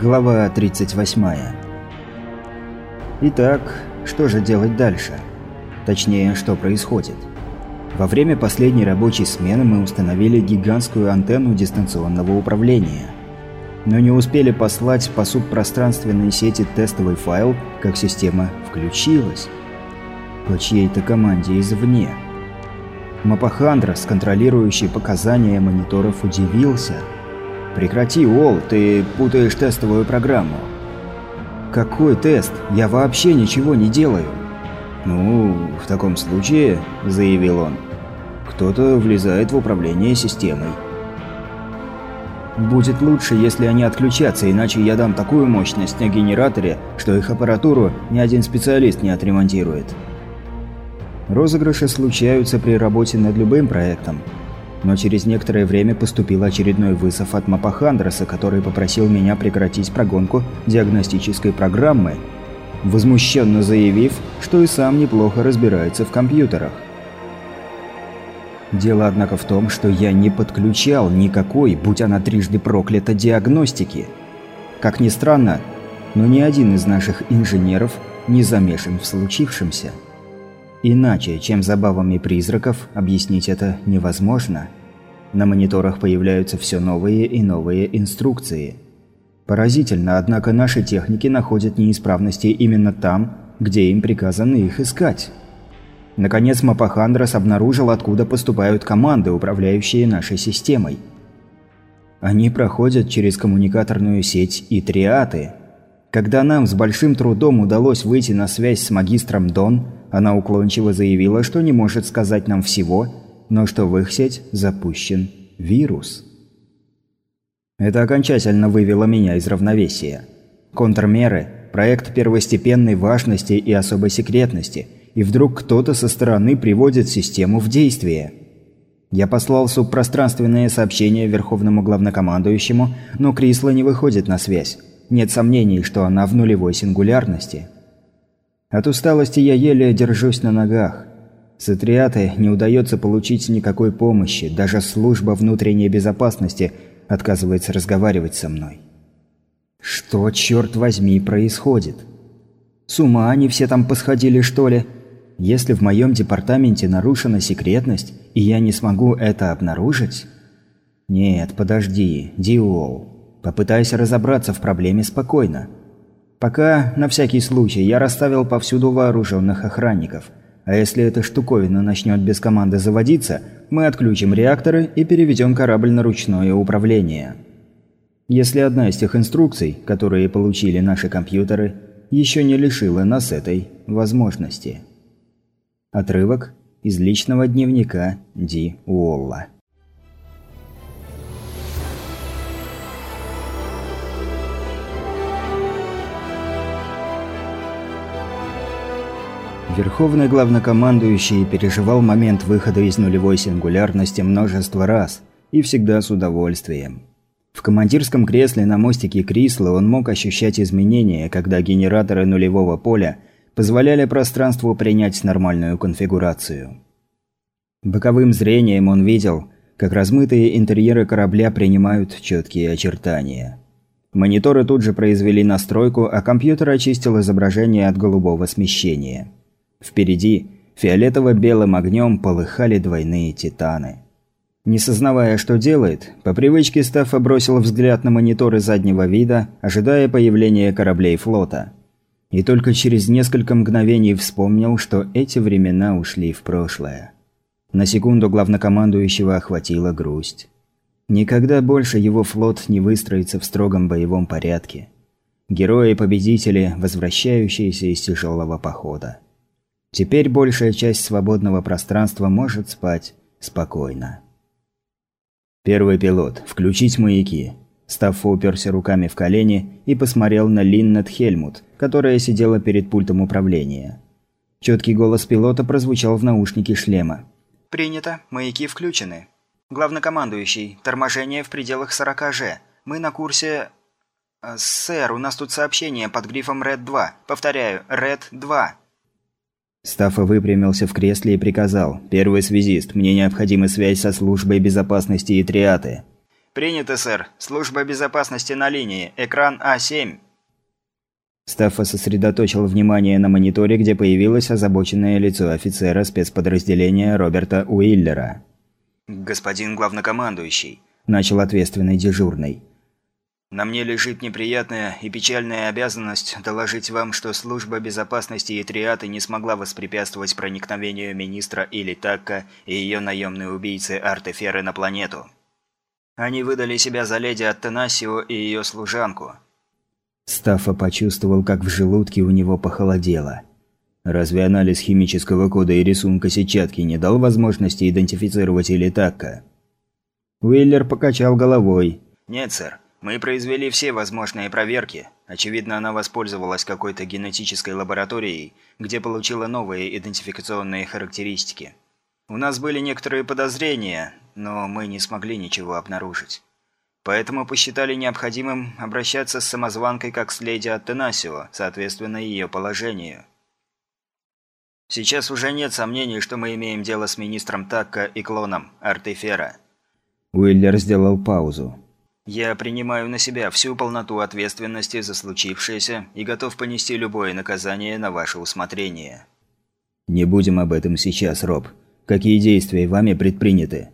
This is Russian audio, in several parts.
Глава 38. Итак, что же делать дальше? Точнее, что происходит? Во время последней рабочей смены мы установили гигантскую антенну дистанционного управления. Но не успели послать по субпространственной сети тестовый файл, как система включилась. По чьей-то команде извне. Мапахандрос, контролирующий показания мониторов, удивился – «Прекрати, Уолл, ты путаешь тестовую программу». «Какой тест? Я вообще ничего не делаю». «Ну, в таком случае», – заявил он, – «кто-то влезает в управление системой». «Будет лучше, если они отключатся, иначе я дам такую мощность на генераторе, что их аппаратуру ни один специалист не отремонтирует». Розыгрыши случаются при работе над любым проектом, но через некоторое время поступил очередной вызов от Мапахандроса, который попросил меня прекратить прогонку диагностической программы, возмущенно заявив, что и сам неплохо разбирается в компьютерах. Дело, однако, в том, что я не подключал никакой, будь она трижды проклята, диагностики. Как ни странно, но ни один из наших инженеров не замешан в случившемся. Иначе, чем забавами призраков, объяснить это невозможно. На мониторах появляются все новые и новые инструкции. Поразительно, однако наши техники находят неисправности именно там, где им приказано их искать. Наконец Мапахандрос обнаружил, откуда поступают команды, управляющие нашей системой. Они проходят через коммуникаторную сеть и триаты. Когда нам с большим трудом удалось выйти на связь с магистром Дон, она уклончиво заявила, что не может сказать нам всего, но что в их сеть запущен вирус. Это окончательно вывело меня из равновесия. Контрмеры – проект первостепенной важности и особой секретности, и вдруг кто-то со стороны приводит систему в действие. Я послал субпространственное сообщение Верховному Главнокомандующему, но Крисла не выходит на связь. Нет сомнений, что она в нулевой сингулярности – от усталости я еле держусь на ногах. С Атриаты не удается получить никакой помощи, даже служба внутренней безопасности отказывается разговаривать со мной. Что, черт возьми, происходит? С ума они все там посходили, что ли? Если в моем департаменте нарушена секретность, и я не смогу это обнаружить? Нет, подожди, Диол. Попытайся разобраться в проблеме спокойно. Пока, на всякий случай, я расставил повсюду вооруженных охранников. А если эта штуковина начнет без команды заводиться, мы отключим реакторы и переведем корабль на ручное управление. Если одна из тех инструкций, которые получили наши компьютеры, еще не лишила нас этой возможности. Отрывок из личного дневника Ди Уолла. Верховный главнокомандующий переживал момент выхода из нулевой сингулярности множество раз, и всегда с удовольствием. В командирском кресле на мостике Крисла он мог ощущать изменения, когда генераторы нулевого поля позволяли пространству принять нормальную конфигурацию. Боковым зрением он видел, как размытые интерьеры корабля принимают четкие очертания. Мониторы тут же произвели настройку, а компьютер очистил изображение от голубого смещения. Впереди фиолетово-белым огнем полыхали двойные титаны. Не сознавая, что делает, по привычке Стаффа бросил взгляд на мониторы заднего вида, ожидая появления кораблей флота. И только через несколько мгновений вспомнил, что эти времена ушли в прошлое. На секунду главнокомандующего охватила грусть. Никогда больше его флот не выстроится в строгом боевом порядке. Герои-победители, возвращающиеся из тяжелого похода. Теперь большая часть свободного пространства может спать спокойно. Первый пилот. Включить маяки. Стаффа уперся руками в колени и посмотрел на Линнет Хельмут, которая сидела перед пультом управления. Четкий голос пилота прозвучал в наушнике шлема. «Принято. Маяки включены. Главнокомандующий. Торможение в пределах 40 Ж. Мы на курсе... Э, сэр, у нас тут сообщение под грифом Ред-2. Повторяю, Ред-2. Стаффа выпрямился в кресле и приказал. «Первый связист, мне необходима связь со службой безопасности и триаты». «Принято, сэр. Служба безопасности на линии. Экран А7». Стаффа сосредоточил внимание на мониторе, где появилось озабоченное лицо офицера спецподразделения Роберта Уиллера. «Господин главнокомандующий», – начал ответственный дежурный. На мне лежит неприятная и печальная обязанность доложить вам, что служба безопасности и триаты не смогла воспрепятствовать проникновению министра или Такка и ее наемной убийцы Артеферы на планету. Они выдали себя за леди Аттенасио и ее служанку. Стаффа почувствовал, как в желудке у него похолодело. Разве анализ химического кода и рисунка сетчатки не дал возможности идентифицировать или Такка? Уиллер покачал головой. «Нет, сэр. Мы произвели все возможные проверки. Очевидно, она воспользовалась какой-то генетической лабораторией, где получила новые идентификационные характеристики. У нас были некоторые подозрения, но мы не смогли ничего обнаружить. Поэтому посчитали необходимым обращаться с самозванкой как с леди Аттенасио, соответственно ее положению. Сейчас уже нет сомнений, что мы имеем дело с министром Такка и клоном Артефера. Уиллер сделал паузу. Я принимаю на себя всю полноту ответственности за случившееся и готов понести любое наказание на ваше усмотрение. Не будем об этом сейчас, Роб. Какие действия вами предприняты?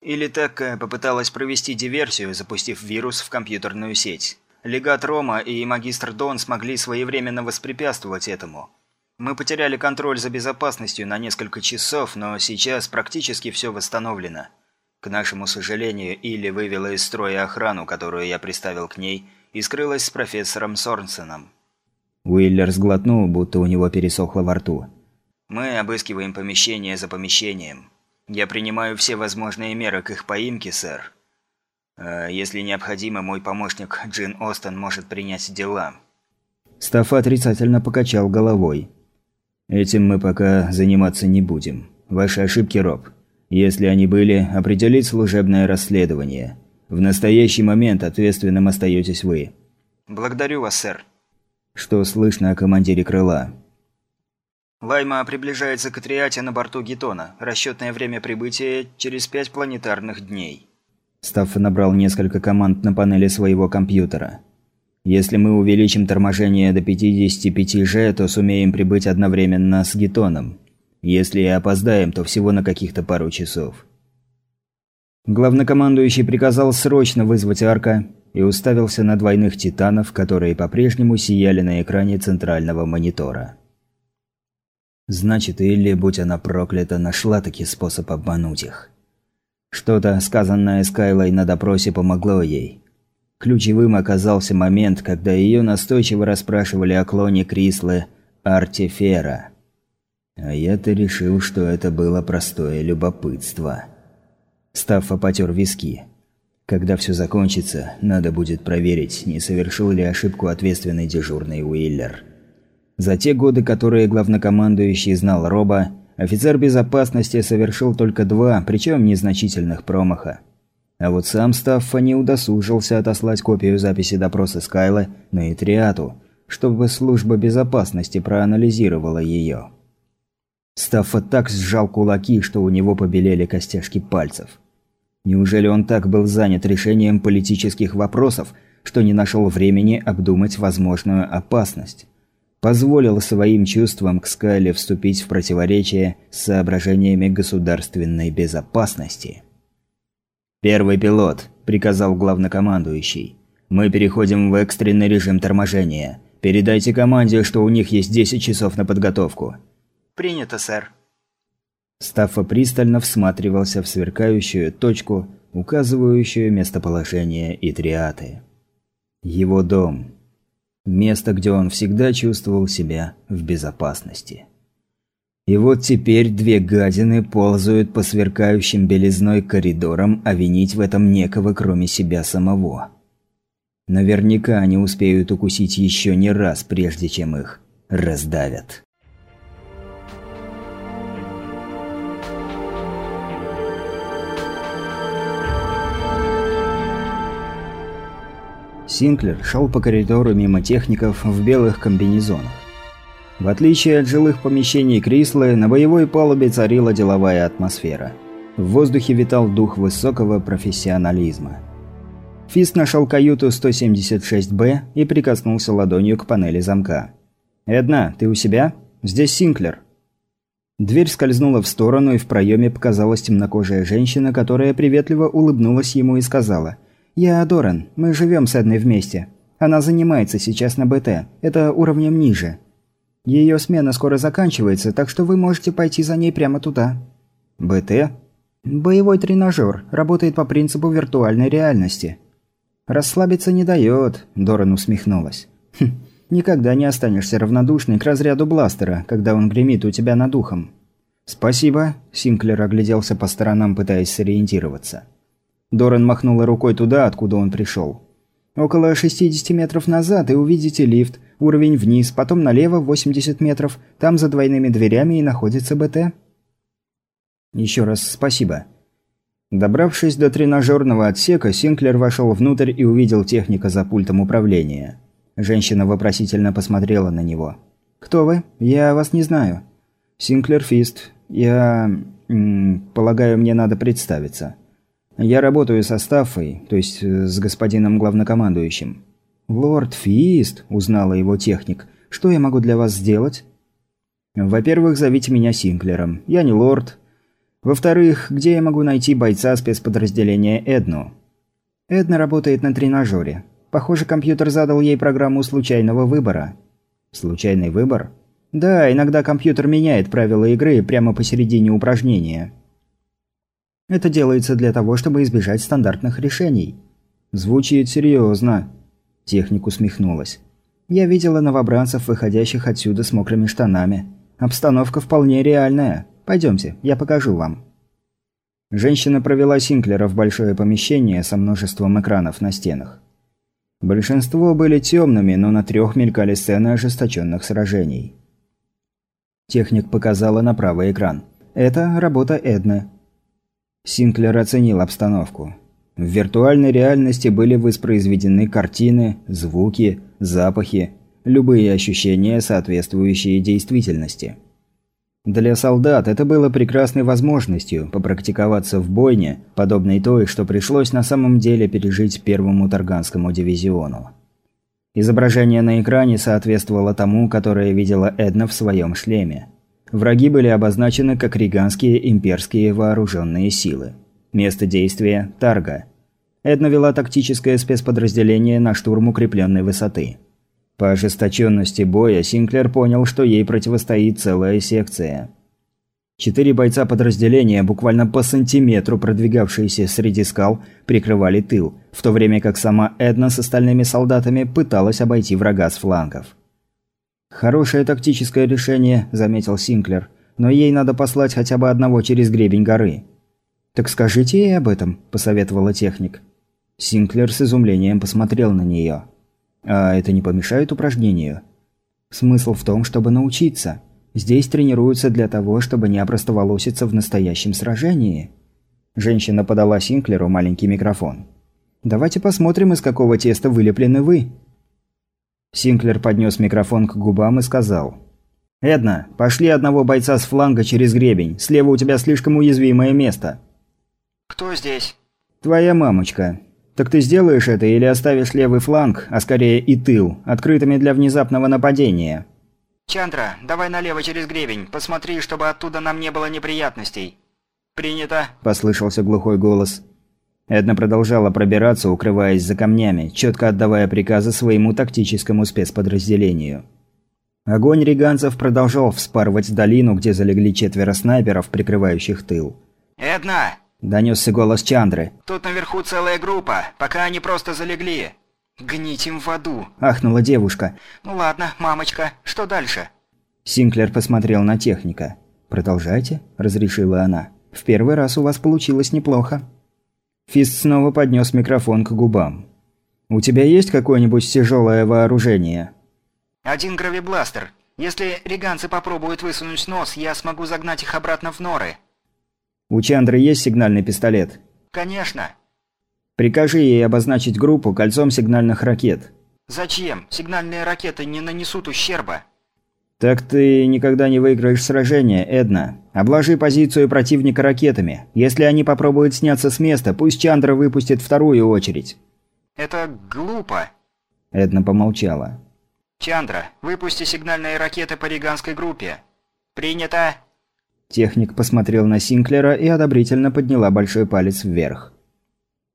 Или так э, попыталась провести диверсию, запустив вирус в компьютерную сеть. Легат Рома и магистр Дон смогли своевременно воспрепятствовать этому. Мы потеряли контроль за безопасностью на несколько часов, но сейчас практически все восстановлено. К нашему сожалению, Илли вывела из строя охрану, которую я приставил к ней, и скрылась с профессором Сорнсеном. Уиллер сглотнул, будто у него пересохло во рту. «Мы обыскиваем помещение за помещением. Я принимаю все возможные меры к их поимке, сэр. А если необходимо, мой помощник Джин Остон может принять дела». Стаффа отрицательно покачал головой. «Этим мы пока заниматься не будем. Ваши ошибки, Роб. Если они были, определить служебное расследование. В настоящий момент ответственным остаетесь вы. Благодарю вас, сэр. Что слышно о командире крыла? Лайма приближается к Атриате на борту Гетона. Расчетное время прибытия через пять планетарных дней. Стаффа набрал несколько команд на панели своего компьютера. Если мы увеличим торможение до 55 Ж, то сумеем прибыть одновременно с Гетоном. Если и опоздаем, то всего на каких-то пару часов. Главнокомандующий приказал срочно вызвать Арка и уставился на двойных титанов, которые по-прежнему сияли на экране центрального монитора. Значит, или, будь она проклята, нашла таки способ обмануть их. Что-то, сказанное Скайлой на допросе, помогло ей. Ключевым оказался момент, когда ее настойчиво расспрашивали о клоне Крислы Артефера. А я-то решил, что это было простое любопытство. Стаффа потер виски. Когда все закончится, надо будет проверить, не совершил ли ошибку ответственный дежурный Уиллер. За те годы, которые главнокомандующий знал Роба, офицер безопасности совершил только два, причем незначительных промаха. А вот сам Стаффа не удосужился отослать копию записи допроса Скайла на Итриату, чтобы служба безопасности проанализировала ее. Стаффа так сжал кулаки, что у него побелели костяшки пальцев. Неужели он так был занят решением политических вопросов, что не нашел времени обдумать возможную опасность? Позволил своим чувствам к Скайле вступить в противоречие с соображениями государственной безопасности. «Первый пилот», – приказал главнокомандующий. «Мы переходим в экстренный режим торможения. Передайте команде, что у них есть 10 часов на подготовку. «Принято, сэр». Стаффа пристально всматривался в сверкающую точку, указывающую местоположение Итриаты. Его дом. Место, где он всегда чувствовал себя в безопасности. И вот теперь две гадины ползают по сверкающим белизной коридорам, а винить в этом некого, кроме себя самого. Наверняка они успеют укусить еще не раз, прежде чем их раздавят. Синклер шел по коридору мимо техников в белых комбинезонах. В отличие от жилых помещений Крислы, на боевой палубе царила деловая атмосфера. В воздухе витал дух высокого профессионализма. Фист нашел каюту 176-Б и прикоснулся ладонью к панели замка. «Эдна, ты у себя? Здесь Синклер». Дверь скользнула в сторону, и в проеме показалась темнокожая женщина, которая приветливо улыбнулась ему и сказала «Я Доран, мы живем с Эдной вместе. Она занимается сейчас на БТ, это уровнем ниже. Ее смена скоро заканчивается, так что вы можете пойти за ней прямо туда». «БТ?» «Боевой тренажер, работает по принципу виртуальной реальности». «Расслабиться не дает», – Доран усмехнулась. «Хм, никогда не останешься равнодушной к разряду бластера, когда он гремит у тебя над ухом». «Спасибо», – Синклер огляделся по сторонам, пытаясь сориентироваться. Доран махнула рукой туда, откуда он пришел. «Около 60 метров назад и увидите лифт, уровень вниз, потом налево 80 метров, там за двойными дверями и находится БТ». «Еще раз спасибо». Добравшись до тренажерного отсека, Синклер вошел внутрь и увидел техника за пультом управления. Женщина вопросительно посмотрела на него. «Кто вы? Я вас не знаю». «Синклер Фист. Я... М, полагаю, мне надо представиться. Я работаю со Стаффой, то есть э, с господином главнокомандующим». «Лорд Фист», – узнала его техник. «Что я могу для вас сделать?» «Во-первых, зовите меня Синклером. Я не лорд, во-вторых, где я могу найти бойца спецподразделения Эдну? Эдна работает на тренажере. Похоже, компьютер задал ей программу случайного выбора. Случайный выбор? Да, иногда компьютер меняет правила игры прямо посередине упражнения. Это делается для того, чтобы избежать стандартных решений. Звучит серьезно. Техник усмехнулась. Я видела новобранцев, выходящих отсюда с мокрыми штанами. Обстановка вполне реальная. Пойдемте, я покажу вам». Женщина провела Синклера в большое помещение со множеством экранов на стенах. Большинство были темными, но на трех мелькали сцены ожесточенных сражений. Техник показала на правый экран. Это работа Эдны. Синклер оценил обстановку. В виртуальной реальности были воспроизведены картины, звуки, запахи, любые ощущения, соответствующие действительности. Для солдат это было прекрасной возможностью попрактиковаться в бойне, подобной той, что пришлось на самом деле пережить первому Тарганскому дивизиону. Изображение на экране соответствовало тому, которое видела Эдна в своем шлеме. Враги были обозначены как риганские имперские вооруженные силы. Место действия – Тарга. Эдна вела тактическое спецподразделение на штурм укрепленной высоты. По ожесточенности боя Синклер понял, что ей противостоит целая секция. Четыре бойца подразделения, буквально по сантиметру продвигавшиеся среди скал, прикрывали тыл, в то время как сама Эдна с остальными солдатами пыталась обойти врага с флангов. «Хорошее тактическое решение», – заметил Синклер, – «но ей надо послать хотя бы одного через гребень горы». «Так скажите ей об этом», – посоветовала техник. Синклер с изумлением посмотрел на нее. А это не помешает упражнению? Смысл в том, чтобы научиться. Здесь тренируются для того, чтобы не опростоволоситься в настоящем сражении. Женщина подала Синклеру маленький микрофон. «Давайте посмотрим, из какого теста вылеплены вы». Синклер поднес микрофон к губам и сказал. «Эдна, пошли одного бойца с фланга через гребень. Слева у тебя слишком уязвимое место». «Кто здесь?» «Твоя мамочка. Так ты сделаешь это или оставишь левый фланг, а скорее и тыл, открытыми для внезапного нападения? Чандра, давай налево через гребень, посмотри, чтобы оттуда нам не было неприятностей. Принято, послышался глухой голос. Эдна продолжала пробираться, укрываясь за камнями, четко отдавая приказы своему тактическому спецподразделению. Огонь риганцев продолжал вспарывать долину, где залегли четверо снайперов, прикрывающих тыл. «Эдна, Донесся голос Чандры. «Тут наверху целая группа, пока они просто залегли. Гнить им в аду!» – ахнула девушка. «Ну ладно, мамочка, что дальше?» Синклер посмотрел на техника. «Продолжайте», – разрешила она. «В первый раз у вас получилось неплохо». Фист снова поднес микрофон к губам. «У тебя есть какое-нибудь тяжелое вооружение?» «Один гравибластер. Если риганцы попробуют высунуть нос, я смогу загнать их обратно в норы». У Чандры есть сигнальный пистолет? Конечно. Прикажи ей обозначить группу кольцом сигнальных ракет. Зачем? Сигнальные ракеты не нанесут ущерба. Так ты никогда не выиграешь сражение, Эдна. Обложи позицию противника ракетами. Если они попробуют сняться с места, пусть Чандра выпустит вторую очередь. Это глупо. Эдна помолчала. Чандра, выпусти сигнальные ракеты по риганской группе. Принято. Техник посмотрел на Синклера и одобрительно подняла большой палец вверх.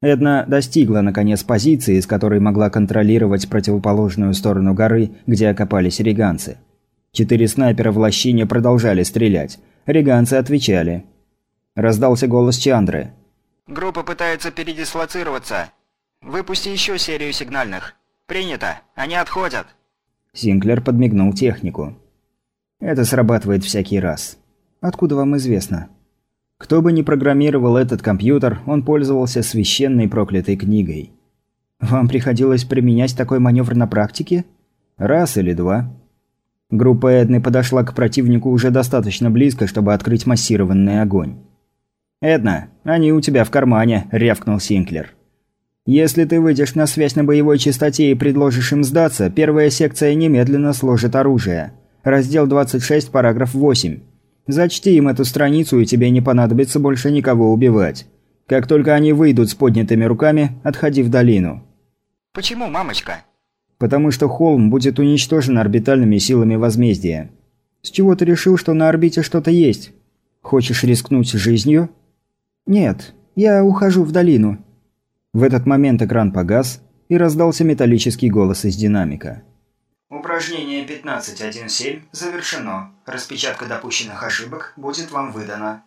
Эдна достигла, наконец, позиции, с которой могла контролировать противоположную сторону горы, где окопались риганцы. Четыре снайпера в лощине продолжали стрелять. Риганцы отвечали. Раздался голос Чандры. «Группа пытается передислоцироваться. Выпусти еще серию сигнальных. Принято. Они отходят». Синклер подмигнул технику. «Это срабатывает всякий раз. Откуда вам известно?» Кто бы ни программировал этот компьютер, он пользовался священной проклятой книгой. Вам приходилось применять такой маневр на практике? Раз или два? Группа Эдны подошла к противнику уже достаточно близко, чтобы открыть массированный огонь. «Эдна, они у тебя в кармане», – рявкнул Синклер. «Если ты выйдешь на связь на боевой частоте и предложишь им сдаться, первая секция немедленно сложит оружие. Раздел 26, параграф 8. Зачти им эту страницу, и тебе не понадобится больше никого убивать. Как только они выйдут с поднятыми руками, отходи в долину». «Почему, мамочка?» «Потому что холм будет уничтожен орбитальными силами возмездия. С чего ты решил, что на орбите что-то есть? Хочешь рискнуть жизнью?» «Нет, я ухожу в долину». В этот момент экран погас, и раздался металлический голос из динамика. Упражнение 15.1.7 завершено. Распечатка допущенных ошибок будет вам выдана.